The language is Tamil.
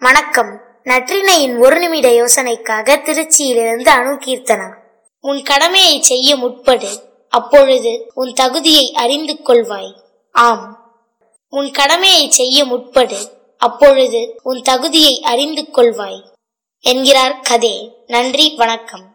வணக்கம். நற்றினையின் ஒரு நிமிட யோசனைக்காக திருச்சியிலிருந்து அணு கீர்த்தனா. உன் கடமையை செய்ய முற்படு. அப்பொழுது உன் தகுதியை அறிந்து கொள்வாய். ஆம். உன் கடமையை செய்ய முற்படு. அப்பொழுது உன் தகுதியை அறிந்து கொள்வாய். என்கிறார் கதே. நன்றி வணக்கம்.